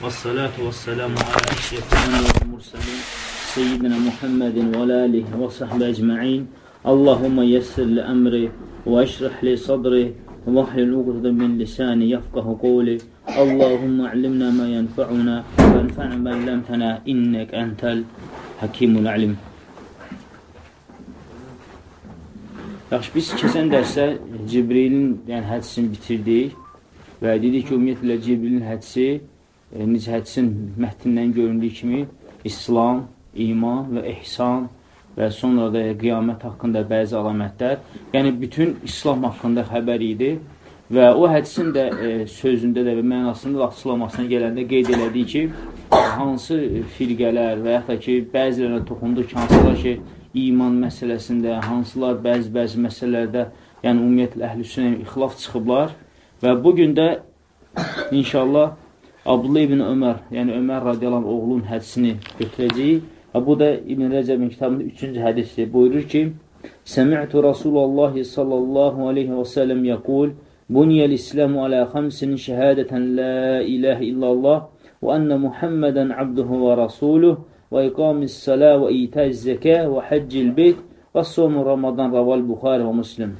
والصلاة والسلام على أشرف والمرسلين سيدنا محمد وعلى آله وصحبه أجمعين. اللهم يسر لأمري وأشرح لي صدري واحلل عقدة من لساني يفقه قولي. اللهم علمنا ما ينفعنا وانفعنا ما علمتنا إنك أنت الحكيم العليم. Yaxşı, biz keçən dərsdə Cibrilin yəni, hədisini bitirdik və dedik ki, ümumiyyətlə Cibrilin hədisi e, necə hədisin mətnindən göründüyü kimi İslam, iman və ihsan və sonra da qiyamət haqqında bəzi alamətlər, yəni bütün İslam haqqında xəbər idi və o hədisin də e, sözündə də və mənasında da açıqlamasına gələndə qeyd elədik ki, hansı firqələr və yaxud da ki, bəzilərinə toxunduq ki, hansılar ki, iman məsələsində, hansılar bəzi-bəzi məsələlərdə, yəni ümumiyyətlə əhlüsünə ixlaf çıxıblar və bugün də inşallah Abdullah ibn Ömər, yəni Ömər radiyalan oğlun hədisini götürəcəyik və bu da İbn Rəcəbin kitabında üçüncü hədisdir. Buyurur ki, Səmi'tu Rasulullah sallallahu aleyhi və səlləm yəqul, Buniyəl İsləmu alə xəmsin şəhədətən la iləhə illallah və ənə Muhammədən abduhu və rasuluh və iqamis sələ və itəz zəkə və həccil beyt və somu Ramazan raval Buxarə və Müslim.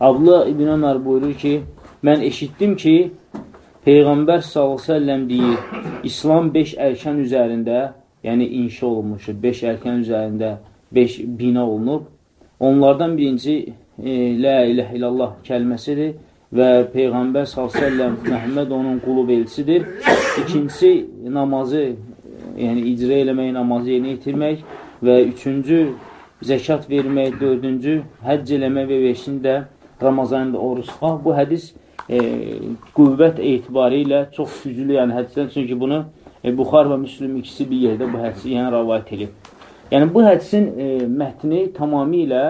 Abdullah ibn Ömər buyurur ki, mən eşitdim ki, Peyğəmbər s.ə.v deyir, İslam 5 ərkən üzərində, yəni inşa olunmuşdur, 5 ərkən üzərində 5 bina olunub. Onlardan birinci e, Lə iləh illallah kəlməsidir və Peyğəmbər s.ə.v Məhəmməd onun qulub elçidir. İkincisi namazı, yəni icra eləmək, namazı yerinə yetirmək və üçüncü zəkat vermək, dördüncü həcc eləmək və beşinci də Ramazanında oruç tutmaq. Bu hədis e, qüvvət etibarı ilə çox güclü, yəni hədisdən çünki bunu e, Buxar və Müslüm ikisi bir yerdə bu hədisi yəni rəvayət edib. Yəni bu hədisin e, mətni tamamilə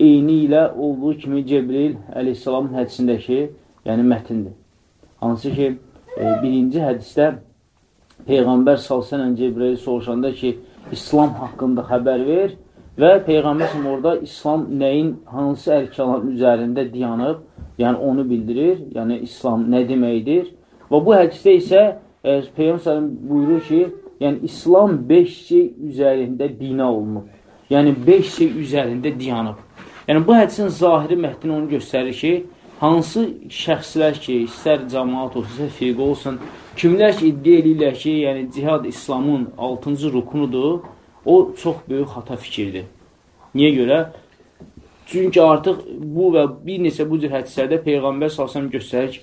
eyni ilə olduğu kimi Cebril əleyhissalamın hədisindəki yəni mətindir. Hansı ki, e, birinci hədisdə Peyğəmbər salsənən Cebril soruşanda ki, İslam haqqında xəbər ver və Peyğəmbər orada İslam nəyin, hansı ərkanların üzərində diyanıb, yəni onu bildirir, yəni İslam nə deməkdir. Və bu hədisdə isə e, Peyğəmbər buyurur ki, yəni İslam 5 şey üzərində bina olunub. Yəni 5 şey üzərində diyanıb. Yəni bu hədisin zahiri mətni onu göstərir ki, hansı şəxslər ki, istər cəmaat olsun, istər firqə olsun, kimlər ki, iddia edirlər ki, yəni cihad İslamın 6-cı rukunudur, o çox böyük xata fikirdir. Niyə görə? Çünki artıq bu və bir neçə bu cür hədislərdə Peyğəmbər salsam göstərir ki,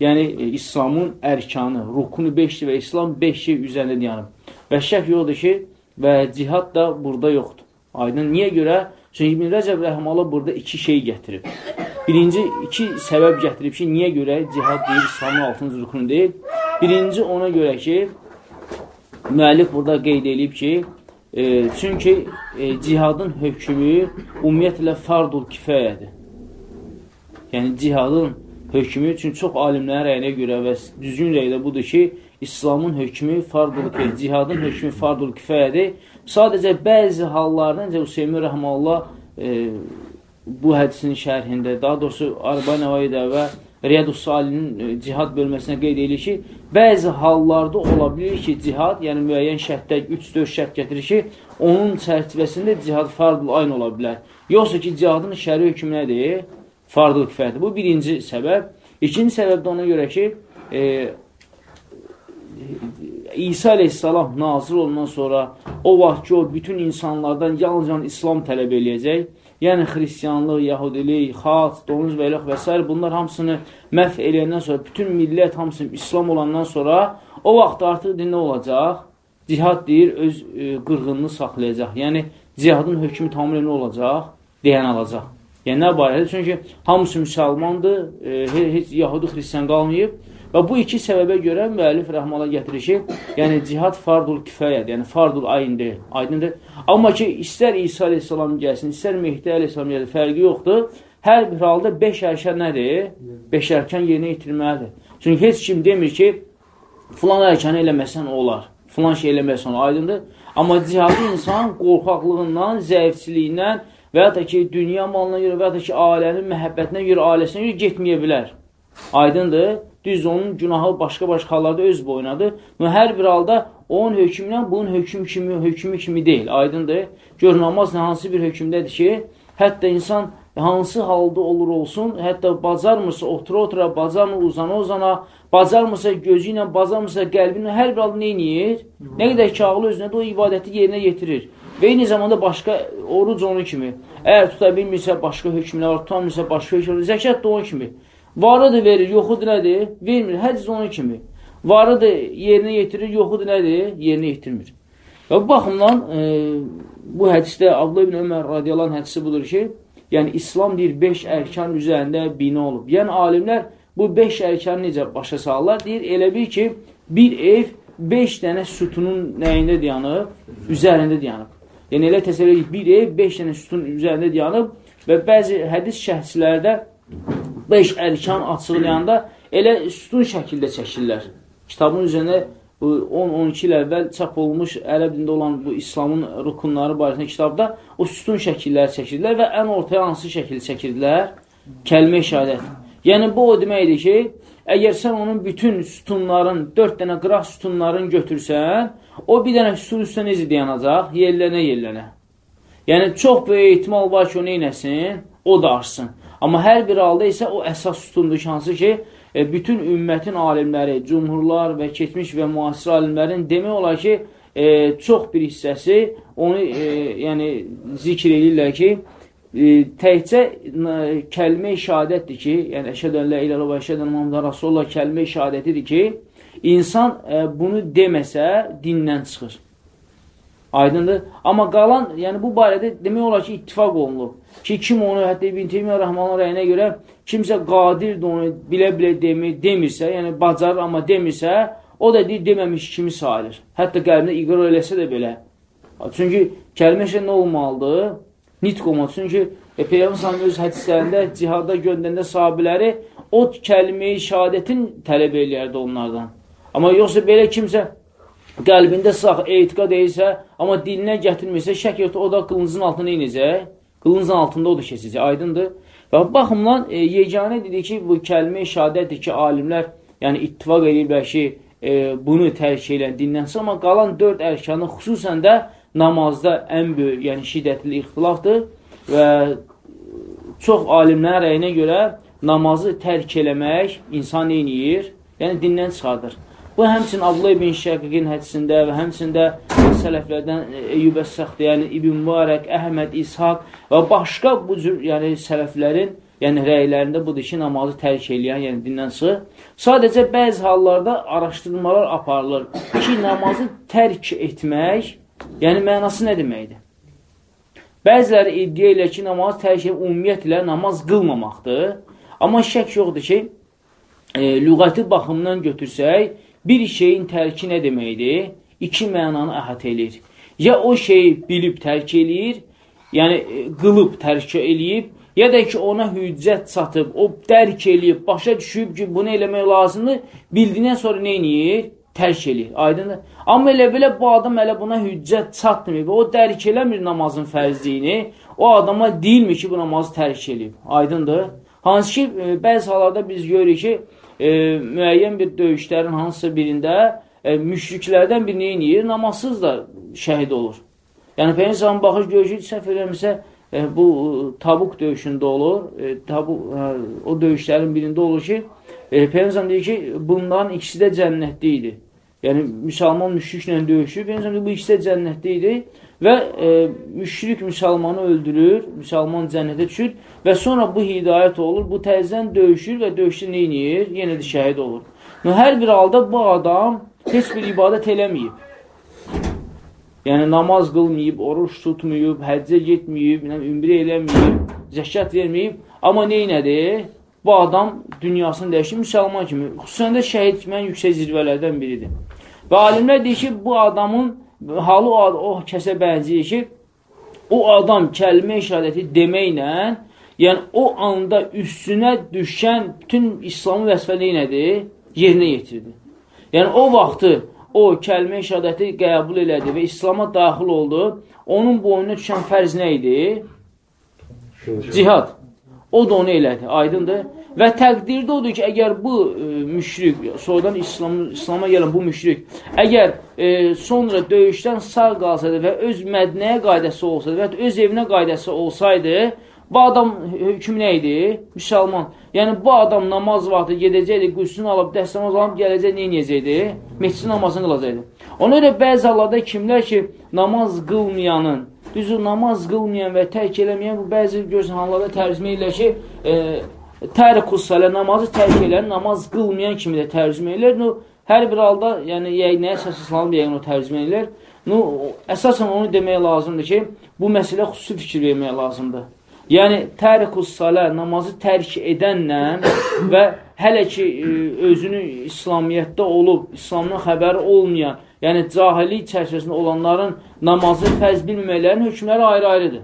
yəni e, İslamın ərkanı, rukunu 5-dir və İslam 5 şey üzərində dayanıb. Və şək yoxdur ki, və cihad da burada yoxdur. Aydın, niyə görə? Çünki İbn Rəcəb Rəhmalı burada iki şey gətirib. Birinci, iki səbəb gətirib ki, niyə görə cihad deyil, İslamın altıncı rukunu deyil. Birinci, ona görə ki, müəllif burada qeyd edib ki, e, çünki e, cihadın hökmü ümumiyyətlə fardul kifayədir. Yəni, cihadın hökmü, çünki çox alimlərin rəyinə görə və düzgün rəydə budur ki, İslamın hökmü fardul kifayədir, cihadın hökmü fardul kifayədir Sadəcə bəzi hallarda, necə Hüseymi Rəhmallah e, bu hədisin şərhində, daha doğrusu Arba Nəvaydə və Riyadus Salinin e, cihad bölməsinə qeyd edir ki, bəzi hallarda ola bilir ki, cihad, yəni müəyyən şərtdə 3-4 şərt gətirir ki, onun çərçivəsində cihad fardıl ayn ola bilər. Yoxsa ki, cihadın şəri hökmü nədir? Fardıl kifayətdir. Bu birinci səbəb. İkinci səbəb də ona görə ki, e, İsa aleyhissalam nazır ondan sonra o vaxt ki, o bütün insanlardan yalnızca İslam tələb eləyəcək. Yəni, xristiyanlıq, yahudilik, xaç, donuz və eləx və s. bunlar hamısını məhv eləyəndən sonra, bütün millət hamısını İslam olandan sonra o vaxt artıq nə olacaq? Cihad deyir, öz e, qırğınını saxlayacaq. Yəni, cihadın hökmü tamamilə nə olacaq? Deyən alacaq. Yəni, nə barədə? Çünki hamısı müsəlmandır, e, heç yahudi, xristiyan qalmayıb. Və bu iki səbəbə görə müəllif rəhmələ gətirir ki, yəni cihad fardul kifayədir, yəni fardul ayn deyil, aydındır. Amma ki, istər İsa aleyhissalam gəlsin, istər Mehdi aleyhissalam gəlsin, fərqi yoxdur. Hər bir halda beş ərkən nədir? Beş ərkən yerinə itirməlidir. Çünki heç kim demir ki, filan ərkəni eləməsən olar, filan şey eləməsən olar, aydındır. Amma cihadı insan qorxaqlığından, zəifçiliyindən və ya da ki, dünya malına görə və ya da ki, ailənin məhəbbətinə görə, ailəsinə görə getməyə bilər. Aydındır. Düz onun günahı başqa-başqa hallarda öz boynadır. Hər bir halda onun hökmünə bunun hökm kimi, hökmü kimi deyil. Aydındır. Gör, namaz hansı bir hökmdədir ki, hətta insan hansı halda olur olsun, hətta bacarmırsa, otura-otura, bacarmır, uzana-uzana, bacarmırsa gözü ilə, bacarmırsa qəlbi ilə, hər bir halda neyniyir? Nə qədər ki, ağlı özünə də o ibadəti yerinə yetirir. Və eyni zamanda başqa oruc onu kimi. Əgər tuta bilmirsə, başqa hökmlər tutamırsa, başqa hökmlər, zəkat da onun kimi. Varıdır verir, yoxudur nədir? Vermir. Hədiz onun kimi. Varıdır yerinə yetirir, yoxudur nədir? Yerinə yetirmir. Və bu baxımdan e, bu hədisdə Abdullah ibn Ömər radiyalan hədisi budur ki, yəni İslam deyir 5 ərkan üzərində bina olub. Yəni alimlər bu 5 ərkanı necə başa salırlar? Deyir elə bir ki, bir ev 5 dənə sütunun nəyində dayanıb? Üzərində dayanıb. Yəni elə təsəvvür edin, bir ev 5 dənə sütun üzərində dayanıb və bəzi hədis şəhslərdə 5 ərkan açıqlayanda elə sütun şəkildə çəkirlər. Kitabın üzərində 10-12 il əvvəl çap olmuş ərəb dində olan bu İslamın rukunları barəsində kitabda o sütun şəkilləri çəkirdilər və ən ortaya hansı şəkil çəkirdilər? Kəlmə şəhadət. Yəni, bu o deməkdir ki, əgər sən onun bütün sütunların, 4 dənə qıraq sütunların götürsən, o bir dənə sütun üstə necə dayanacaq? Yerlənə-yerlənə. Yəni, çox böyük ehtimal var ki, o neynəsin? O da artsın. Amma hər bir halda isə o əsas sütundur ki, hansı ki, e, bütün ümmətin alimləri, cumhurlar və keçmiş və müasir alimlərin demək olar ki, e, çox bir hissəsi onu e, yəni, zikr edirlər ki, təhcə kəlmə-i şəhadətdir ki, yəni əşədən lə ilə və əşədən Muhammed Rasulullah kəlmə-i şəhadətidir ki, insan bunu deməsə dindən çıxır. Aydındır. Amma qalan, yəni bu barədə demək olar ki, ittifaq olunur. Ki, kim onu, hətta İbn Teymiyyə Rəhmanın rəyinə görə kimsə qadirdir onu bilə-bilə demir, demirsə, yəni bacarır amma demirsə, o da deyir, deməmiş kimi sayılır. Hətta qəlbində iqrar eləsə də belə. Çünki kəlmə şey nə olmalıdır? Nitq olmalı. Çünki e, Peyğəmbər öz hədislərində cihada göndərəndə sahabiləri o kəlməyi şahadətin tələb eləyərdi onlardan. Amma yoxsa belə kimsə qəlbində sağ etiqad edirsə, amma dilinə gətirmirsə, şək yoxdur, o da qılıncın altında inəcək, qılıncın altında o da keçəcək, aydındır. Və baxımdan e, yeganə dedik ki, bu kəlmə-i şəhadətdir ki, alimlər yəni ittifaq edirlər ki, e, bunu tərk edən dindən sonra, amma qalan dörd ərkanı xüsusən də namazda ən böyük, yəni şiddətli ixtilafdır və çox alimlərin rəyinə görə namazı tərk eləmək insan neyniyir? Yəni dindən çıxardır. Bu həmçin Abdullah ibn Şəqiqin hədisində və həmçində sələflərdən Eyyub Əs-Səxdiyəni, İbn Mübarək, Əhməd, İshaq və başqa bu cür yəni sələflərin yəni rəylərində budur ki, namazı tərk eləyən, yəni dindən sığ. Sadəcə bəzi hallarda araşdırmalar aparılır ki, namazı tərk etmək, yəni mənası nə deməkdir? Bəziləri iddia ilə ki, namaz tərk etmək ümumiyyətlə namaz qılmamaqdır. Amma şək yoxdur ki, e, lüğəti baxımından götürsək, bir şeyin tərki nə deməkdir? İki mənanı əhatə eləyir. Ya o şeyi bilib tərk eləyir, yəni e, qılıb tərk eləyib, ya da ki, ona hüccət çatıb, o dərk eləyib, başa düşüb ki, bunu eləmək lazımdır, bildiyindən sonra nə eləyir? Tərk eləyir. Aydındır. Amma elə belə bu adam elə buna hüccət çatmır və o dərk eləmir namazın fərzliyini, o adama deyilmir ki, bu namazı tərk eləyib. Aydındır. Hansı ki, e, bəzi hallarda biz görürük ki, e, müəyyən bir döyüşlərin hansısa birində e, müşriklərdən bir neyin yiyir? Namazsız da şəhid olur. Yəni, Peynəsəmin baxış görüşü səhv eləmirsə, e, bu tabuk döyüşündə olur. E, tabu, e, o döyüşlərin birində olur ki, e, Peynəsəm deyir ki, bunların ikisi də cənnətli idi. Yəni, müsəlman müşriklə döyüşür. Peynəsəm deyir, bu ikisi də cənnətli idi və e, müşrik müsəlmanı öldürür, müsəlman cənnətə düşür və sonra bu hidayət olur, bu təzdən döyüşür və döyüşdə neyniyir? Yenə də şəhid olur. Və hər bir halda bu adam heç bir ibadət eləməyib. Yəni, namaz qılmayıb, oruç tutmayıb, həccə getməyib, ümri eləməyib, zəkat verməyib, amma neynədir? Bu adam dünyasını dəyişir, müsəlman kimi. Xüsusən də şəhid kimən yüksək zirvələrdən biridir. Və alimlər deyir ki, bu adamın halı o, o kəsə bənzəyir ki, o adam kəlmə işarəti deməklə, yəni o anda üstünə düşən bütün İslamın vəsfəliyi nədir? Yerinə yetirdi. Yəni o vaxtı o kəlmə işarəti qəbul elədi və İslama daxil oldu. Onun boynuna düşən fərz nə idi? Cihad. O da onu elədi, aydındır. Və təqdirdə odur ki, əgər bu e, müşrik, sonradan İslam, İslama gələn bu müşrik, əgər e, sonra döyüşdən sağ qalsaydı və öz mədnəyə qaydası olsaydı və öz evinə qaydası olsaydı, bu adam hökm nə idi? Müsəlman. Yəni, bu adam namaz vaxtı gedəcəkdi, qüssünü alıb, dəstəmaz alıb, gələcək, neynəyəcəkdi? Mehçi namazını qılacaqdı. Ona görə bəzi hallarda kimlər ki, namaz qılmayanın, düzü namaz qılmayan və tərk eləməyən, bu bəzi görsən hallarda tərcümə edirlər ki, e, tərikus salə namazı tərk eləyən, namaz qılmayan kimi də tərcümə edirlər. No, hər bir halda, yəni nəyə əsaslanıb yəqin o tərcümə edirlər. No, əsasən onu demək lazımdır ki, bu məsələ xüsusi fikir vermək lazımdır. Yəni, tərikus salə namazı tərk edənlə və hələ ki, e, özünü İslamiyyətdə olub, İslamdan xəbəri olmayan, yəni cahillik çərçivəsində olanların namazı fərz bilməklərinin hökmləri ayrı-ayrıdır.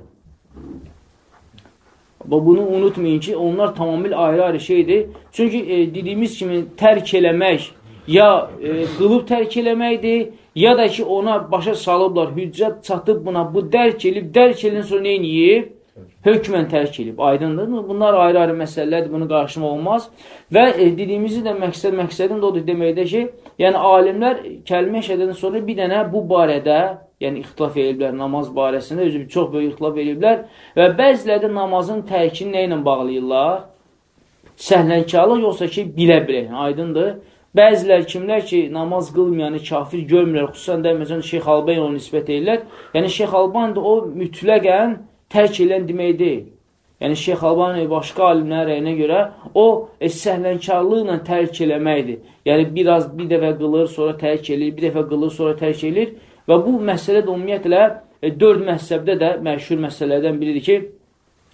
Və bunu unutmayın ki, onlar tamamilə ayrı-ayrı şeydir. Çünki e, dediyimiz kimi tərk eləmək ya e, qılıb tərk eləməkdir, ya da ki, ona başa salıblar, hüccət çatıb buna, bu dərk elib, dərk elin sonra neyin yiyib? Hökmən tərk elib. Aydındır? Bunlar ayrı-ayrı məsələlərdir, bunu qarşıma olmaz. Və e, dediyimizi də məqsəd, məqsədim də odur deməkdə ki, yəni alimlər kəlmə şəhədədən sonra bir dənə bu barədə yəni ixtilaf ediblər namaz barəsində, özü çox böyük ixtilaf ediblər və bəziləri də namazın tərkini nə ilə bağlayırlar? Səhlənkarlıq yoxsa ki, bilə-bilə, yəni, aydındır. Bəzilər kimlər ki, namaz qılmayanı kafir görmürlər, xüsusən də məsələn Şeyx Alban onu nisbət edirlər. Yəni Şeyx Alban da o mütləqən tərk edən demək deyil. Yəni Şeyx Albani başqa alimlərin rəyinə görə o e, səhlənkarlıqla tərk eləməkdir. Yəni biraz bir dəfə qılır, sonra tərk edir, bir dəfə qılır, sonra tərk edir. Və bu məsələ də ümumiyyətlə e, dörd məhzəbdə də məşhur məsələlərdən biridir ki,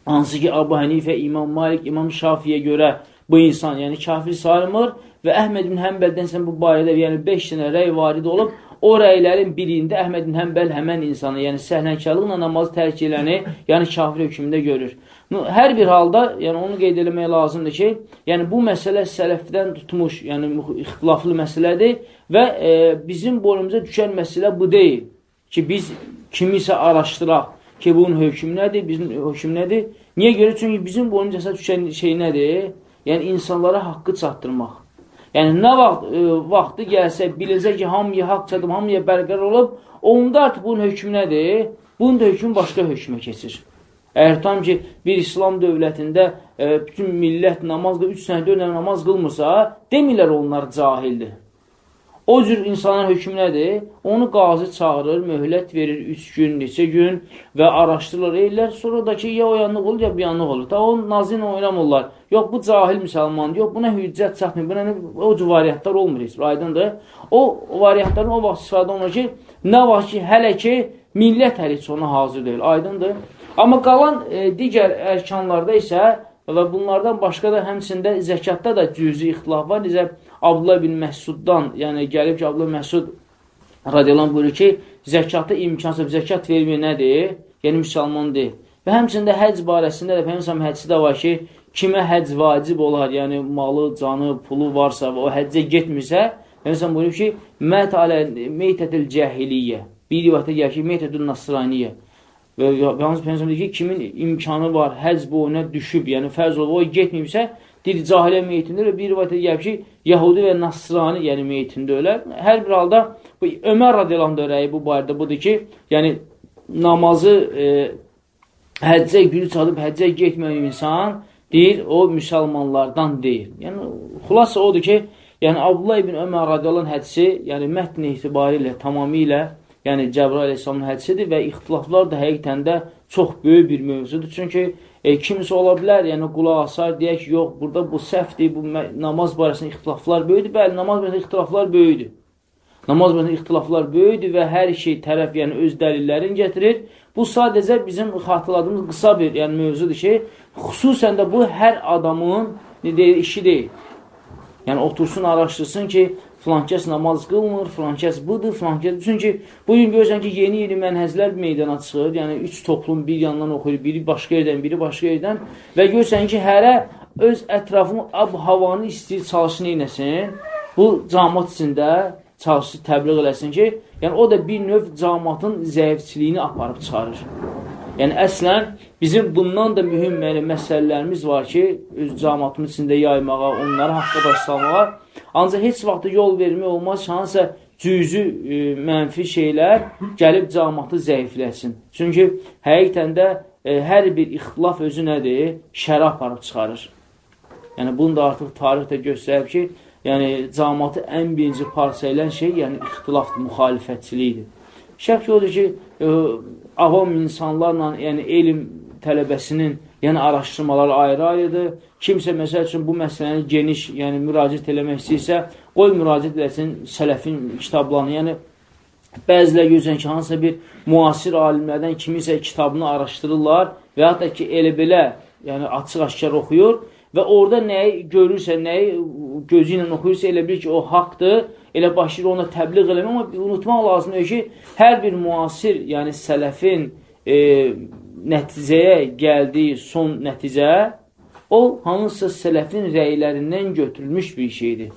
hansı ki, Abu Hənifə, İmam Malik, İmam Şafiyə görə bu insan, yəni kafir sayılmır və Əhməd bin Həmbəldən sən bu barədə yəni 5 dənə rəy varid olub, o rəylərin birində Əhməd bin Həmbəl həmən insanı, yəni səhlənkarlıqla namazı tərk eləni, yəni kafir hökmündə görür. Hər bir halda, yəni onu qeyd eləmək lazımdır ki, yəni bu məsələ sələfdən tutmuş, yəni ixtilaflı məsələdir və e, bizim boynumuza düşən məsələ bu deyil ki, biz kimisə araşdıraq ki, bunun hökmü nədir, bizim hökm nədir? Niyə görə? Çünki bizim boynumuza düşən şey nədir? Yəni insanlara haqqı çatdırmaq. Yəni nə vaxt e, vaxtı gəlsə, biləcək ki, hamıya haqq çatıb, hamıya bərqərar olub, onda artıq bunun hökmü nədir? Bunun da hökmü başqa hökmə keçir. Əgər tam ki, bir İslam dövlətində e, bütün millət namaz qılır, 3 sənə 4 namaz qılmırsa, demirlər onlar cahildir. O cür insanın hökmü nədir? Onu qazı çağırır, möhlət verir 3 gün, neçə gün və araşdırılır, eylər. Sonra da ki, ya o yanlıq olur, ya bir yanlıq olur. Ta o nazin oynamırlar. Yox, bu cahil müsəlmandır. Yox, buna hüccət çatmır. Buna o cür variantlar olmur heç. Aydındır. O variantların o vaxt istifadə olunur ki, nə vaxt ki, hələ ki, millət hələ heç ona hazır deyil. Aydındır. Amma qalan e, digər ərkanlarda isə və bunlardan başqa da həmçində zəkatda da cüzi ixtilaf var. Necə Abdullah bin Məsuddan, yəni gəlib ki, Abdullah Məsud radiyalan buyurur ki, zəkatı imkansız, zəkat vermək nədir? Yəni, müsəlman deyil. Və həmçində həc barəsində də Peyyəmsəm hədsi də var ki, kimə həc vacib olar, yəni malı, canı, pulu varsa və o həccə getmirsə, Peyyəmsəm buyurur ki, mət alə meytətil cəhiliyyə. Bir rivayətə gəlir ki, meytətil nasraniyyə. Və Peyğəmbər Peyğəmbər deyir ki, kimin imkanı var, həc boyuna düşüb, yəni fərz olub, o getməyibsə, deyir cahiliyə meyitində və bir rivayətə gəlib ki, Yahudi və Nasrani, yəni meyitində ölər. Hər bir halda bu Ömər radiyallahu rəyi bu barədə budur ki, yəni namazı e, həccə günü çatıb həccə getməyən insan deyir, o müsəlmanlardan deyil. Yəni xulasa odur ki, yəni Abdullah ibn Ömər radiyallahu hədisi, yəni mətn etibarilə tamamilə yəni Cəbrail əleyhissalamın hədisidir və ixtilaflar da həqiqətən də çox böyük bir mövzudur. Çünki e, kimsə ola bilər, yəni qulaq asar, deyək ki, yox, burada bu səhvdir, bu namaz barəsində ixtilaflar böyüdür. Bəli, namaz barəsində ixtilaflar böyüdür. Namaz barəsində ixtilaflar böyüdür və hər şey tərəf, yəni öz dəlillərini gətirir. Bu sadəcə bizim xatırladığımız qısa bir yəni, mövzudur ki, xüsusən də bu hər adamın deyir, işi deyil. Yəni otursun, araşdırsın ki, filankəs namaz qılmır, filankəs budur, filankəs... Çünki bugün görürsən ki, yeni-yeni mənhəzlər meydana çıxır, yəni üç toplum bir yandan oxuyur, biri başqa yerdən, biri başqa yerdən və görürsən ki, hərə öz ətrafını, ab havanı istəyir, çalışsın, neynəsin, bu camat içində çalışsın, təbliğ eləsin ki, yəni o da bir növ camatın zəifçiliyini aparıb çıxarır. Yəni, əslən, bizim bundan da mühüm yəni, məsələlərimiz var ki, öz camatımız içində yaymağa, onları haqqa başlamağa. Ancaq heç vaxt yol vermək olmaz, hansısa cüzü e, mənfi şeylər gəlib camatı zəifləsin. Çünki həqiqətən də e, hər bir ixtilaf özü nədir? Şərə aparıb çıxarır. Yəni, bunu da artıq tarix də göstərib ki, yəni, camatı ən birinci parçaylən şey, yəni ixtilafdır, müxalifətçilikdir. Şək odur ki, e, avam insanlarla, yəni elm tələbəsinin yəni araşdırmaları ayrı-ayrıdır. Kimsə məsəl üçün bu məsələni geniş, yəni müraciət eləmək istəyirsə, qoy müraciət eləsin sələfin kitablarını. Yəni bəzilər görürsən ki, hansısa bir müasir alimlərdən kimisə kitabını araşdırırlar və hətta ki, elə belə yəni açıq-aşkar oxuyur və orada nəyi görürsə, nəyi gözü ilə oxuyursa, elə bil ki, o haqdır elə başlayır ona təbliğ eləmək, amma unutmaq lazımdır ki, hər bir müasir, yəni sələfin e, nəticəyə gəldiyi son nəticə, o, hansısa sələfin rəylərindən götürülmüş bir şeydir.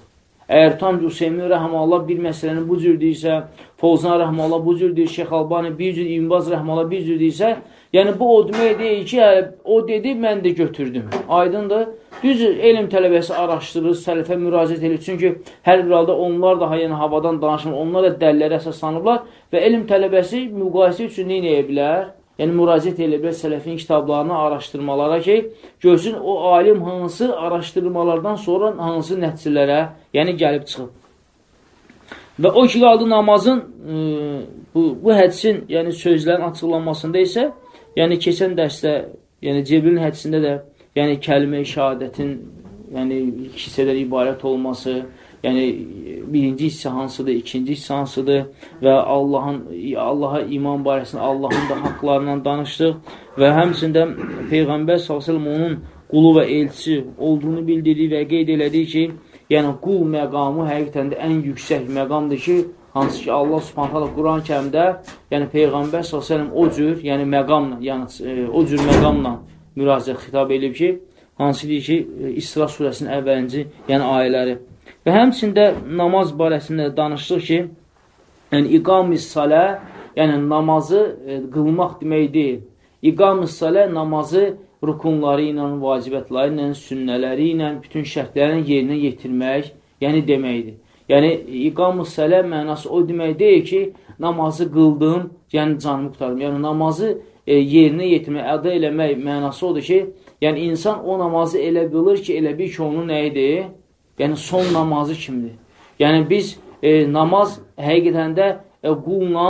Əgər tam Hüseymin Rəhmallah bir məsələni bu cür deyirsə, Fozan Rəhmallah bu cür deyir, Şeyx Albani bir cür, İmbaz Rəhmallah bir cür deyirsə, yəni bu o demək deyil ki, hə, o dedi, mən də götürdüm. Aydındır. Düz elm tələbəsi araşdırır, sələfə müraciət edir. Çünki hər bir halda onlar da yəni, havadan danışmır, onlar da dəllərə əsaslanıblar və elm tələbəsi müqayisə üçün nə edə bilər? Yəni, müraciət edə bilər sələfin kitablarını araşdırmalara ki, görsün o alim hansı araşdırmalardan sonra hansı nəticələrə yəni, gəlib çıxıb. Və o ki, qaldı namazın, e, bu, bu hədisin yəni, sözlərin açıqlanmasında isə, yəni keçən dərsdə, yəni Cebrilin hədisində də yəni kəlmə-i şəhadətin yəni iki hissədən ibarət olması, yəni birinci hissə hansıdır, ikinci hissə hansıdır və Allahın Allaha iman barəsində Allahın da haqqlarından danışdıq və həmçində Peyğəmbər s.ə.v onun qulu və elçisi olduğunu bildirdi və qeyd elədi ki, yəni qul məqamı həqiqətən də ən yüksək məqamdır ki, hansı ki Allah Subhanahu Quran kərimdə, yəni Peyğəmbər s.ə.v o cür, yəni məqamla, yəni e, o cür məqamla müraciət xitab edib ki, hansı deyir ki, İsra surəsinin əvvəlinci, yəni ayələri. Və həmçində namaz barəsində danışdıq ki, yəni iqam-ı salə, yəni namazı e, qılmaq demək deyil. İqam-ı salə namazı rukunları ilə, vacibətləri ilə, sünnələri ilə, bütün şərtlərini yerinə yetirmək, yəni deməkdir. Yəni, iqam-ı sələ mənası o demək deyil ki, namazı qıldım, yəni canımı qutardım. Yəni, namazı e, yerinə yetirmək, əda eləmək mənası odur ki, yəni insan o namazı elə qılır ki, elə bir ki, onun nəyidir? Yəni son namazı kimdir? Yəni biz e, namaz həqiqətən də e, qulla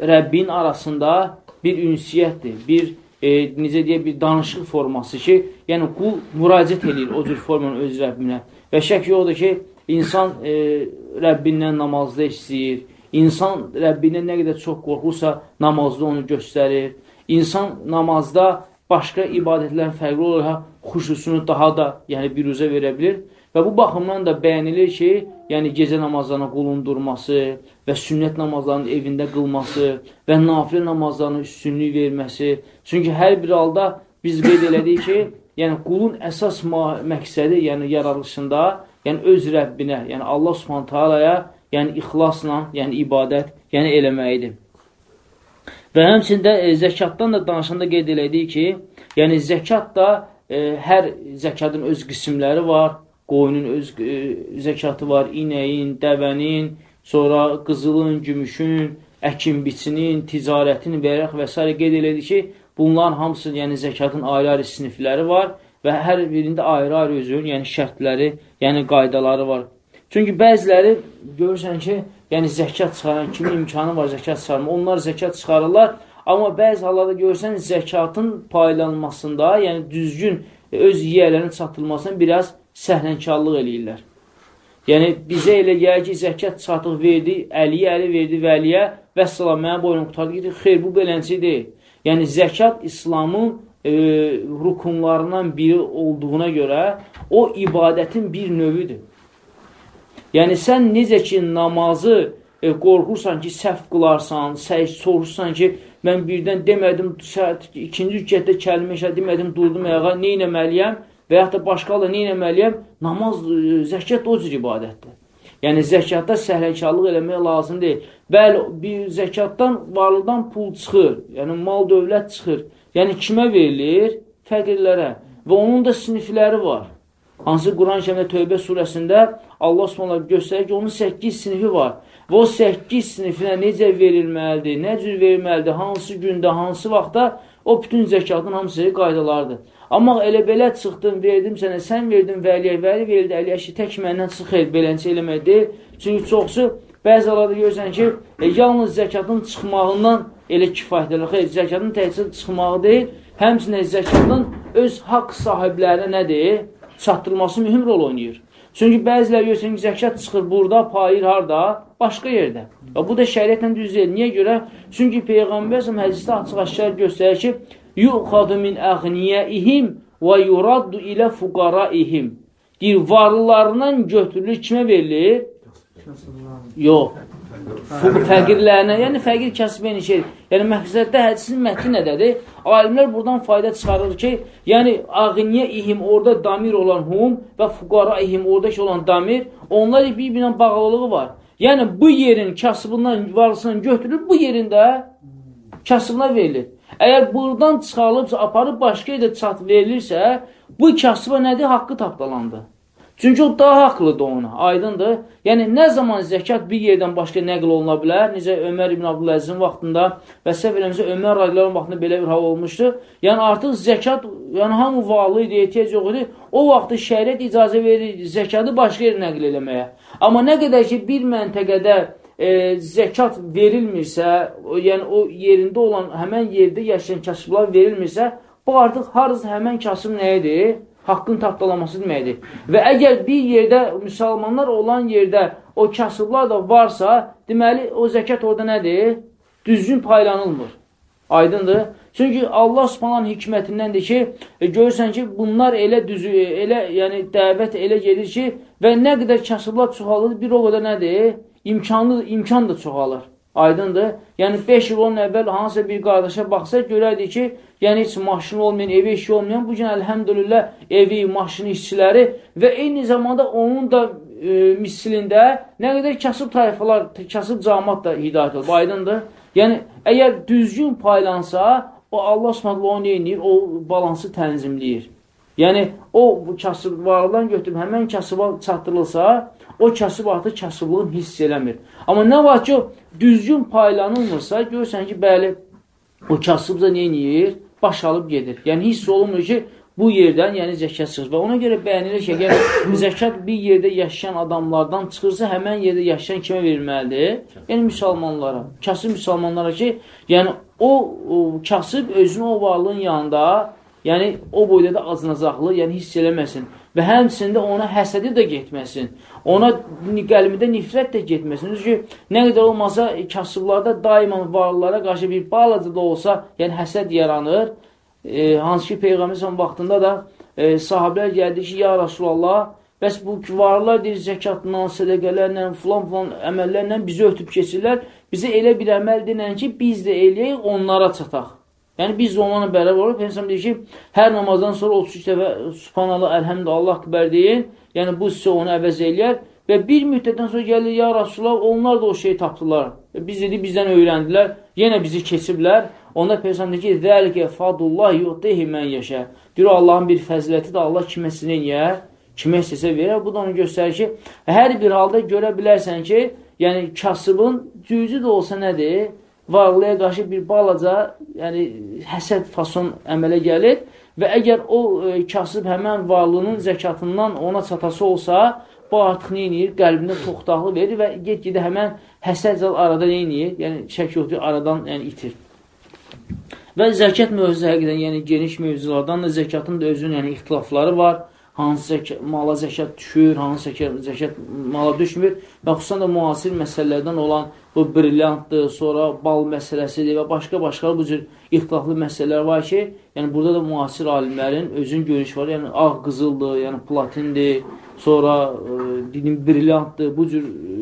Rəbbin arasında bir ünsiyyətdir, bir e, necə deyə bir danışıq forması ki, yəni qul müraciət edir o cür formanın öz Rəbbinə. Və şək yoxdur ki, insan e, Rəbbindən namazda istəyir, insan Rəbbindən nə qədər çox qorxursa, namazda onu göstərir. İnsan namazda başqa ibadətlərin fərqli olaraq xuşusunu daha da yəni biruzə verə bilir. Və bu baxımdan da bəyənilir ki, yəni gecə namazlarına qulundurması və sünnət namazlarının evində qılması və nafilə namazlarına üstünlük verməsi. Çünki hər bir halda biz qeyd elədik ki, yəni qulun əsas məqsədi, yəni yaradılışında, yəni öz Rəbbinə, yəni Allah Subhanahu taalaya, yəni ixlasla, yəni ibadət, yəni eləməyidir. Və həmçində e, zəkatdan da danışanda qeyd elədik ki, yəni zəkat da e, hər zəkatın öz qismləri var, qoyunun öz e, zəkatı var, inəyin, dəvənin, sonra qızılın, gümüşün, əkin biçinin, ticarətin və və s. qeyd elədik ki, bunların hamısı, yəni zəkatın ayrı-ayrı sinifləri var və hər birində ayrı-ayrı özünün, yəni şərtləri, yəni qaydaları var. Çünki bəziləri görürsən ki, yəni zəkat çıxaran kimin imkanı var zəkat çıxarma, onlar zəkat çıxarırlar, amma bəzi hallarda görürsən zəkatın paylanmasında, yəni düzgün öz yiyələrin çatılmasına biraz səhlənkarlıq eləyirlər. Yəni, bizə elə gəlir ki, zəkat çatıq verdi, əliyə əli verdi vəliyə və salam, mənə boynum qutardı, gedir, xeyr, bu belənci deyil. Yəni, zəkat İslamın e, rukunlarından biri olduğuna görə o ibadətin bir növüdür. Yəni, sən necə ki, namazı e, qorxursan ki, səhv qılarsan, səhiş soruşsan ki, mən birdən demədim, ikinci rükətdə kəlmə işə demədim, durdum ayağa, nə inəməliyəm və yaxud da başqa da nə inəməliyəm, namaz, e, zəkat o cür ibadətdir. Yəni, zəkatda səhlənkarlıq eləmək lazım deyil. Bəli, bir zəkatdan, varlıdan pul çıxır, yəni mal dövlət çıxır. Yəni kimə verilir? Fəqirlərə. Və onun da sinifləri var. Hansı Quran-ı Kərimdə Tövbə surəsində Allah Subhanahu göstərir ki, onun 8 sinifi var. Və o 8 sinifinə necə verilməlidir, nə cür verilməlidir, hansı gündə, hansı vaxtda o bütün zəkatın hamısı qaydalardır. Amma elə belə çıxdım, verdim sənə, sən verdin vəliyə, vəli verildi, əliyə ki, tək məndən çıxır, beləncə eləmək deyil. Çünki çoxsu bəzi hallarda görürsən ki, e, yalnız zəkatın çıxmağından elə kifayət edir. Xeyr, zəkatın təhsil çıxmağı deyil, həmçinin zəkatın öz haqq sahiblərinə nədir? Çatdırılması mühüm rol oynayır. Çünki bəziləri görürsən ki, zəkat çıxır burada, payır harada? Başqa yerdə. Və bu da şəriətlə düz deyil. Niyə görə? Çünki Peyğəmbər hədisdə açıq-aşkar göstərir ki, yuxadu min əğniyyəihim və yuraddu ilə fuqaraihim. Deyir, varlılarından götürülür, kimə verilir? Yox. Fəqirlərinə, yəni fəqir kəsb eyni şeydir. Yəni məqsəddə hədisin mətni nədədir? Alimlər buradan fayda çıxarır ki, yəni ağniyə ihim orada damir olan hum və fuqara ihim oradakı olan damir, onlar bir-birinə bağlılığı var. Yəni bu yerin kasıbından, varlısından götürülür, bu yerində kasıbına verilir. Əgər buradan çıxarılıbsa, aparıb başqa yerdə çat verilirsə, bu kasıba nədir? Haqqı tapdalandı. Çünki o daha haqlıdır ona, aydındır. Yəni, nə zaman zəkat bir yerdən başqa nəql oluna bilər? Necə Ömər ibn Abdüləzin vaxtında və səhv eləmişsə Ömər radilərin vaxtında belə bir hal olmuşdu. Yəni, artıq zəkat, yəni hamı varlı idi, ehtiyac yox idi. O vaxtda şəriət icazə verir zəkatı başqa yerə nəql eləməyə. Amma nə qədər ki, bir məntəqədə e, zəkat verilmirsə, yəni o yerində olan, həmən yerdə yaşayan kasıblar verilmirsə, bu artıq harız həmən kasıb nə edir? haqqın tapdalaması deməkdir. Və əgər bir yerdə müsəlmanlar olan yerdə o kasıblar da varsa, deməli o zəkat orada nədir? Düzgün paylanılmır. Aydındır? Çünki Allah Subhanahu hikmətindəndir ki, e, görürsən ki, bunlar elə düzü, elə yəni dəvət elə gedir ki, və nə qədər kasıblar çoxalır, bir o qədər nədir? İmkanlı, imkan da çoxalır. Aydındır? Yəni 5 il onun əvvəl hansısa bir qardaşa baxsa görərdi ki, yəni heç maşını olmayan, evi işi olmayan, bu gün əlhəmdülillah evi, maşını işçiləri və eyni zamanda onun da e, misilində nə qədər kasıb tayfalar, kasıb camat da hidayət olub. Aydındır? Yəni əgər düzgün paylansa, o Allah Subhanahu onu eləyir, o balansı tənzimləyir. Yəni o bu kasıb varlıdan götürüb həmən kasıba çatdırılsa, o kasıb artıq kasıblığını hiss eləmir. Amma nə var ki, düzgün paylanılmırsa, görürsən ki, bəli, o kasıb da neyini Baş alıb gedir. Yəni, hiss olunmur ki, bu yerdən, yəni zəkat çıxır. Və ona görə bəyənilir ki, əgər zəkat bir yerdə yaşayan adamlardan çıxırsa, həmən yerdə yaşayan kimə verilməlidir? Yəni, müsəlmanlara, kasıb müsəlmanlara ki, yəni o, o kasıb özünü o varlığın yanında, yəni o boyda da acınacaqlı, yəni hiss eləməsin. Və həmçində ona həsədi də getməsin. Ona qəlbində nifrət də getməsin. Çünki nə qədər olmasa kasıblarda daima varlılara qarşı bir balaca da olsa, yəni həsəd yaranır. E, hansı ki Peyğəmbər vaxtında da e, sahabələr gəldi ki, ya Rasulallah, bəs bu varlılar deyir zəkatla, sədəqələrlə, filan-filan əməllərlə bizi ötüb keçirlər. Bizə elə bir əməl dinən ki, biz də eləyək, onlara çataq. Yəni biz onlarla bərabər olub, Peygəmbər deyir ki, hər namazdan sonra 33 dəfə Subhanallah, Əlhəmdə, Allah akbar deyin. Yəni bu sizə onu əvəz eləyər və bir müddətdən sonra gəlir ya Rasulullah, onlar da o şeyi tapdılar. Biz dedi bizdən öyrəndilər, yenə bizi keçiblər. Onda Peygəmbər deyir ki, "Zəlikə fadullah yu'tihi men yəşə." Deyir Allahın bir fəziləti də Allah kiməsinə eləyər, kimə istəsə verər. Bu da onu göstərir ki, hər bir halda görə bilərsən ki, yəni kasıbın cüzi də olsa nədir? Varlığa qarşı bir balaca, yəni həsəd fason əmələ gəlir və əgər o e, kasıb həmən varlığının zəkatından ona çatası olsa, bu artıq edir? Qəlbində toxtaqlı verir və get-gedə həmən həsəd arada edir? Yəni şək yoxdur, aradan yəni, itir. Və zəkat mövzusu həqiqdən, yəni geniş mövzulardan da zəkatın da özünün yəni, ixtilafları var hansı mala zəkat düşür, hansı zəkat, mala düşmür. Və xüsusən də müasir məsələlərdən olan bu brilyantdır, sonra bal məsələsidir və başqa-başqa bu cür ixtilaflı məsələlər var ki, yəni burada da müasir alimlərin özün görüş var, yəni ağ qızıldır, yəni platindir, sonra e, dedim brilyantdır, bu cür e,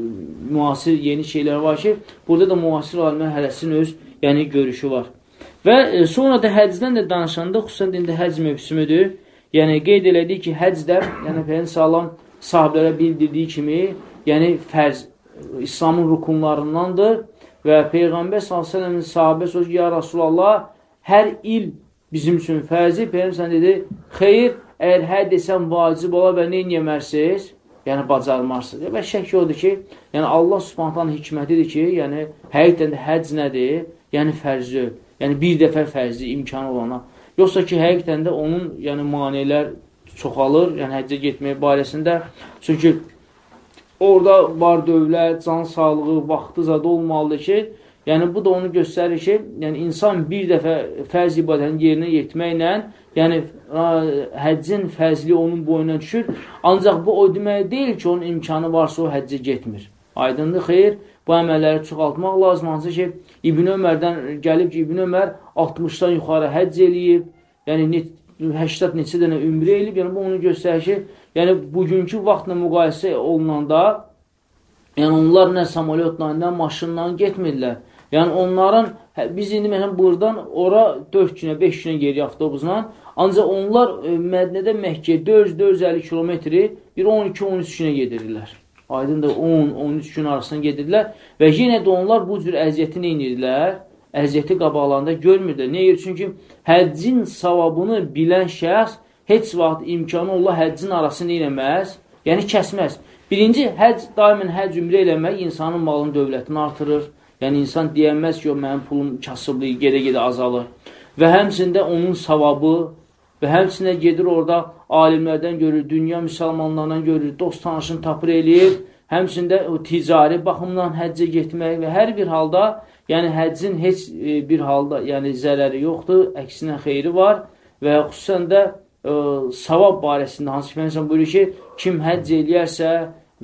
müasir yeni şeylər var ki, burada da müasir alimlər hərəsinin öz yəni görüşü var. Və e, sonra da həcdən də danışanda, xüsusən də indi həc mövsümüdür, Yəni qeyd elədik ki, həcdə, yəni Peyğəmbər sallam sahabelərə bildirdiyi kimi, yəni fərz İslamın rukunlarındandır və Peyğəmbər sallallahu sahabə söz ya Rasulallah hər il bizim üçün fərzi. Peyğəmbər dedi, xeyr, əgər hə desən vacib ola və nə etmərsiniz? Yəni, bacarmarsınız. Və şək odur ki, yəni Allah subhantanın hikmətidir ki, yəni həqiqdən də həc nədir? Yəni fərzi. Yəni bir dəfə fərzi imkanı olana. Yoxsa ki, həqiqdən də onun yəni maneələr çoxalır, yəni həccə getmək barəsində. Çünki orada var dövlət, can sağlığı, vaxtı zada olmalıdır ki, yəni bu da onu göstərir ki, yəni insan bir dəfə fərz ibadətini yerinə yetməklə, yəni həccin fəzli onun boyuna düşür. Ancaq bu o demək deyil ki, onun imkanı varsa o həccə getmir. Aydındır, xeyr, bu əməlləri çoxaltmaq lazım. Hansı ki, İbn Ömərdən gəlib ki, İbn Ömər 60-dan yuxarı həcc eləyib, yəni 80 neçə dənə ümrə eləyib, yəni bu onu göstərir ki, yəni bugünkü vaxtla müqayisə olunanda, yəni onlar nə samolyotla, nə maşınla getmirlər. Yəni onların, hə, biz indi məsələn buradan ora 4 günə, 5 günə geriyə avtobusla, ancaq onlar e, Mədnədə Məkkəyə 4-450 kilometri bir 12-13 günə gedirlər. Aydın da 10-13 gün arasında gedirlər və yenə də onlar bu cür əziyyəti nə edirlər? Əziyyəti qabaqlarında görmürlər. Niyə? Çünki həccin savabını bilən şəxs heç vaxt imkanı Allah həccin arasını eləməz, yəni kəsməz. Birinci, həcc, daimən həcc ümrə eləmək insanın malın dövlətini artırır. Yəni, insan deyənməz ki, o mənim pulum kasıblığı gedə-gedə azalır. Və həmçində onun savabı və həmçində gedir orada alimlərdən görür, dünya müsəlmanlarından görür, dost tanışını tapır eləyir. Həmçində o ticari baxımdan həccə getmək və hər bir halda, yəni həccin heç e, bir halda yəni zərəri yoxdur, əksinə xeyri var və xüsusən də ə, savab barəsində hansı ki, insan buyurur ki, kim həcc eləyərsə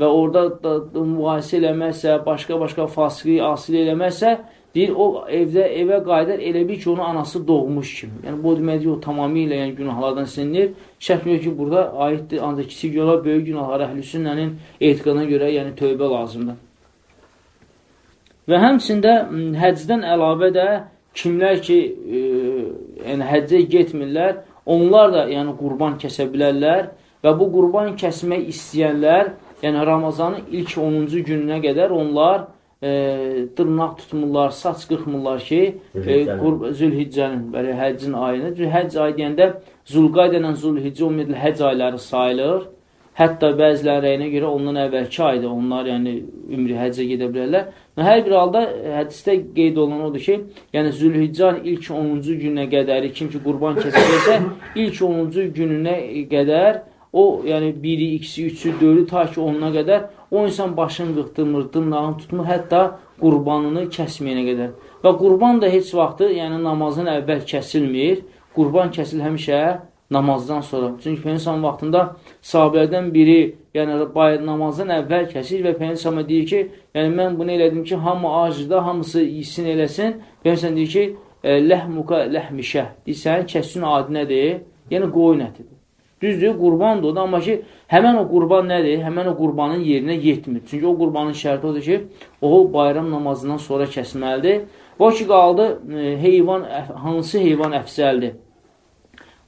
və orada da, mübahisə eləməzsə, başqa-başqa fasıqı asil eləməzsə, deyir, o evdə evə qayıdar elə bir ki, onu anası doğmuş kimi. Yəni, bu deməkdir, o tamamilə yəni, günahlardan silinir. Şəkmir ki, burada aiddir, ancaq kiçik yola böyük günahlar əhl-i sünnənin etiqadına görə yəni, tövbə lazımdır. Və həmçində həcdən əlavə də kimlər ki, e, yəni, həccə getmirlər, Onlar da yəni qurban kəsə bilərlər və bu qurban kəsmək istəyənlər, yəni Ramazanın ilk 10-cu gününə qədər onlar e, dırnaq tutmurlar, saç qırxmırlar ki, e, Zülhiccənin, bəli, həccin ayını. Həcc ayı deyəndə Zulqaydə ilə Zülhiccə ümumiyyətlə həcc ayları sayılır. Hətta bəziləri rəyinə görə ondan əvvəlki ayda onlar yəni ümri həccə gedə bilərlər. Hər bir halda hədisdə qeyd olunan odur ki, yəni Zülhiccan ilk 10-cu günə qədəri kim ki qurban kəsəcəksə, ilk 10-cu gününə qədər o, yəni 1-i, 2-si, 3-ü, 4-ü ta ki 10-una qədər o insan başını qıxdırmır, dırnağını tutmur, hətta qurbanını kəsməyənə qədər. Və qurban da heç vaxtı, yəni namazın əvvəl kəsilmir. Qurban kəsil həmişə namazdan sonra. Çünki Peygəmbər vaxtında sahabelərdən biri, yəni namazdan əvvəl kəsir və Peygəmbər deyir ki, yəni mən bunu elədim ki, hamı acıda, hamısı yesin eləsin. Peygəmbər deyir ki, ləhmuka ləhmişə. Deyirsən, kəsin adı nədir? Yəni qoyun ətidir. Düzdür, qurbandır o da, amma ki, həmən o qurban nədir? Həmən o qurbanın yerinə yetmir. Çünki o qurbanın şərti odur ki, o bayram namazından sonra kəsməlidir. O ki, qaldı, e, heyvan, hansı heyvan əfsəldir?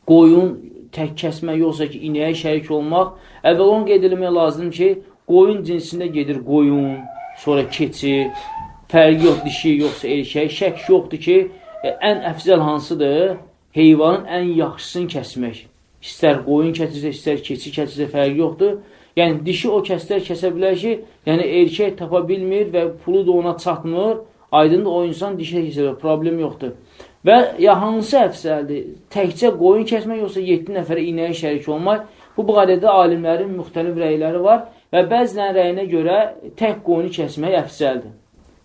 qoyun tək kəsmək yoxsa ki, inəyə şərik olmaq. Əvvəl onu qeyd edilmək lazım ki, qoyun cinsində gedir qoyun, sonra keçi, fərqi yox, dişi yoxsa erkək, şək yoxdur ki, e, ən əfzəl hansıdır? Heyvanın ən yaxşısını kəsmək. İstər qoyun kəsirsə, istər keçi kəsirsə, fərqi yoxdur. Yəni, dişi o kəslər kəsə bilər ki, yəni erkək tapa bilmir və pulu da ona çatmır. Aydındır, o insan dişi kəsə problem yoxdur. Və ya hansı əfsəldir? Təkcə qoyun kəsmək, yoxsa 7 nəfərə inəyə şərik olmaq? Bu barədə alimlərin müxtəlif rəyləri var və bəzilən rəyinə görə tək qoyunu kəsmək əfsəldir.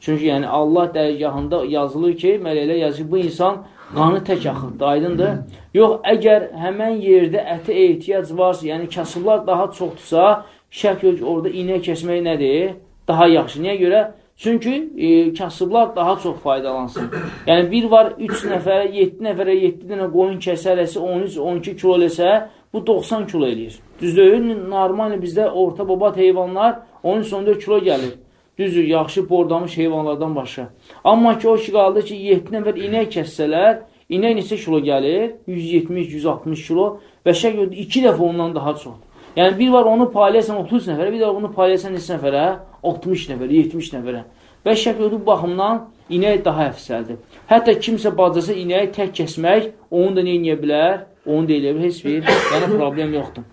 Çünki yəni Allah dərgahında yazılır ki, mələklər yazır, bu insan qanı tək axıddır, aydındır. Yox, əgər həmən yerdə ətə ehtiyac varsa, yəni kasıblar daha çoxdursa, şək yox, orada inək kəsmək nədir? Daha yaxşı. Niyə görə? Çünki e, kasıblar daha çox faydalansın. Yəni, bir var 3 nəfərə, 7 nəfərə 7 dənə qoyun kəsərəsi 13-12 kilo eləsə, bu 90 kilo eləyir. Düzdür, normal bizdə orta babat heyvanlar 13-14 kilo gəlir. Düzdür, yaxşı bordamış heyvanlardan başqa. Amma ki, o ki, qaldı ki, 7 nəfər inək kəssələr, inək neçə kilo gəlir? 170-160 kilo və şək 2 dəfə ondan daha çox. Yəni, bir var onu paylayəsən 30 nəfərə, bir də onu paylayəsən neçə nəfərə? 60 nəfərə, 70 nəfərə. Və şək bu baxımdan inək daha əfsəldir. Hətta kimsə bacası inəyi tək kəsmək, onu da neyə bilər? Onu da eləyə bilər, heç bir, yəni problem yoxdur.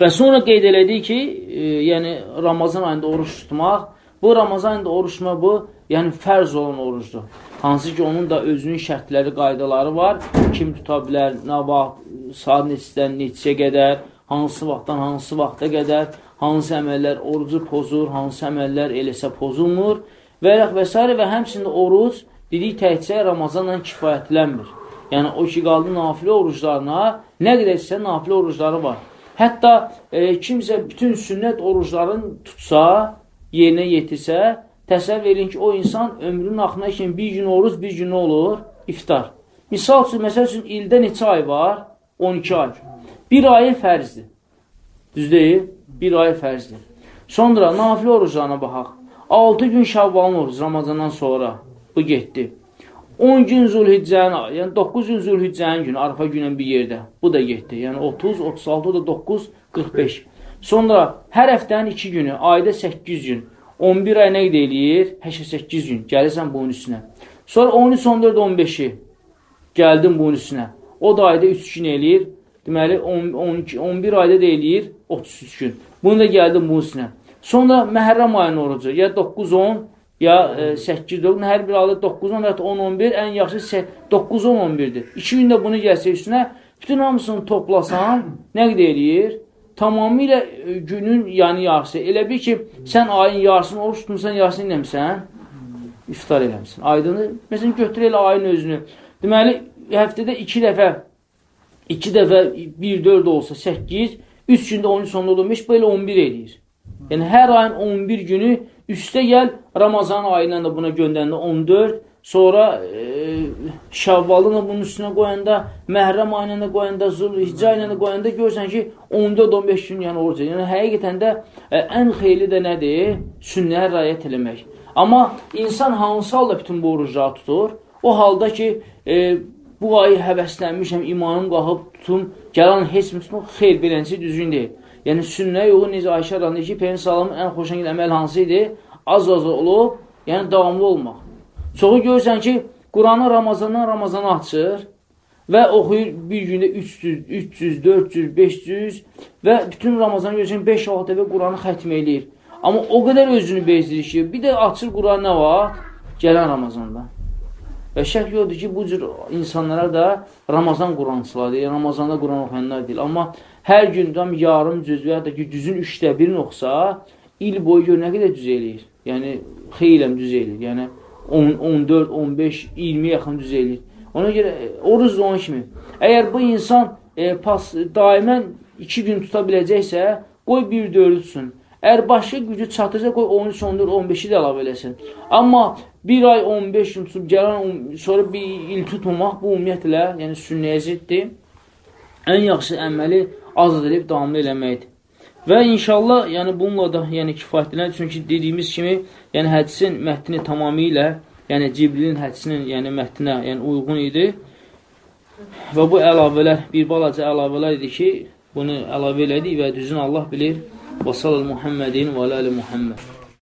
Və sonra qeyd elədik ki, e, yəni Ramazan ayında oruç tutmaq, bu Ramazan ayında oruç tutmaq bu, yəni fərz olan orucdur. Hansı ki, onun da özünün şərtləri, qaydaları var. Kim tuta bilər, nə vaxt, saat neçədən neçəyə qədər, hansı vaxtdan hansı vaxta qədər, hansı əməllər orucu pozur, hansı əməllər eləsə pozulmur və və s. və həmçində oruc dedik təkcə Ramazanla kifayətlənmir. Yəni, o ki, qaldı nafilə oruclarına, nə qədər isə nafilə orucları var. Hətta e, kimsə bütün sünnət oruclarını tutsa, yerinə yetirsə, Təsəvvür edin ki, o insan ömrünün axına kimi bir gün oruc, bir gün olur? İftar. Misal üçün, məsəl üçün, ildə neçə ay var? 12 ay. Bir ayı fərzdir. Düz deyil? Bir ayı fərzdir. Sonra nafilə oruclarına baxaq. 6 gün şavvalın oruc Ramazandan sonra. Bu getdi. 10 gün Zülhiccənin, yəni 9 gün Zülhiccənin günü, arfa günün bir yerdə. Bu da getdi. Yəni 30, 36, o da 9, 45. Sonra hər həftənin 2 günü, ayda 8 gün. 11 ay nə eləyir? 88 gün. Gəlirsən bunun üstünə. Sonra 13, 14, 15-i gəldin bunun üstünə. O da ayda 3 gün eləyir. Deməli, 10, 12, 11 ayda da eləyir 33 gün. Bunu da gəldin bunun üstünə. Sonra məhərrəm ayının orucu. Ya 9-10, ya 8-9, e, hər bir ayda 9-10, ya 10-11, ən yaxşı 9-10-11-dir. 2 gündə bunu gəlsə üstünə, bütün hamısını toplasan, nə qədər eləyir? tamamilə e, günün yəni yarısı. Elə bir ki, sən ayın yarısını oruç tutmuşsan, yarısını eləmişsən, iftar eləmişsin. Aydını, məsələn, götür elə ayın özünü. Deməli, həftədə iki dəfə, iki dəfə 1-4 olsa 8, 3 gündə 13 sonunda 15, belə 11 eləyir. Yəni, hər ayın 11 günü üstə gəl, Ramazan ayından da buna göndərəndə 14, Sonra e, Şəvvalını bunun üstünə qoyanda, Məhrəm ayına da qoyanda, Zülhicə ilə də qoyanda görürsən ki, 14-15 gün yəni oruc. Yəni həqiqətən də e, ən xeyli də nədir? Sünnəyə rayət eləmək. Amma insan hansı halda bütün bu orucları tutur? O halda ki, e, bu ayı həvəslənmişəm, imanım qalxıb tutum, gələn heç tutum? Xeyr, beləncə düzgün deyil. Yəni sünnəyə uyğun necə Ayşə rəziyallahu ki, Peyğəmbər sallallahu ən xoşuna gələn əməl hansı idi? Az-az olub, yəni davamlı olmaq. Çoxu görürsən ki, Quranı Ramazandan Ramazana açır və oxuyur bir gündə 300, 300, 400, 500 və bütün Ramazanı görürsən 5-6 dəfə Quranı xətm eləyir. Amma o qədər özünü bezdirir ki, bir də açır Quran nə var? Gələn Ramazanda. Və şək yoxdur ki, bu cür insanlara da Ramazan Qurançılar deyil, Ramazanda Quran oxuyanlar deyil. Amma hər gün tam yarım cüz və ya da ki, cüzün üçdə birini oxusa, il boyu gör nə qədər cüz eləyir. Yəni, xeyləm cüz eləyir. Yəni, 10, 14, 15, 20 yaxın düz eləyir. Ona görə e, oruz onun kimi. Əgər bu insan e, pas, daimən 2 gün tuta biləcəksə, qoy bir dördüsün. Əgər başqa gücü çatırsa, qoy 13, 14, 15-i də əlavə eləsin. Amma bir ay 15 gün tutub, gələn sonra bir il tutmamaq bu ümumiyyətlə, yəni sünnəyə ziddir. Ən yaxşı əməli az edib davamlı eləməkdir. Və inşallah, yəni bununla da yəni kifayətlənir. Çünki dediyimiz kimi, yəni hədisin mətni tamamilə, yəni Cibrilin hədisinin yəni mətninə yəni uyğun idi. Və bu əlavələr, bir balaca əlavələr idi ki, bunu əlavə elədik və düzün Allah bilir. Və sallallahu Muhammedin və alə Muhammed.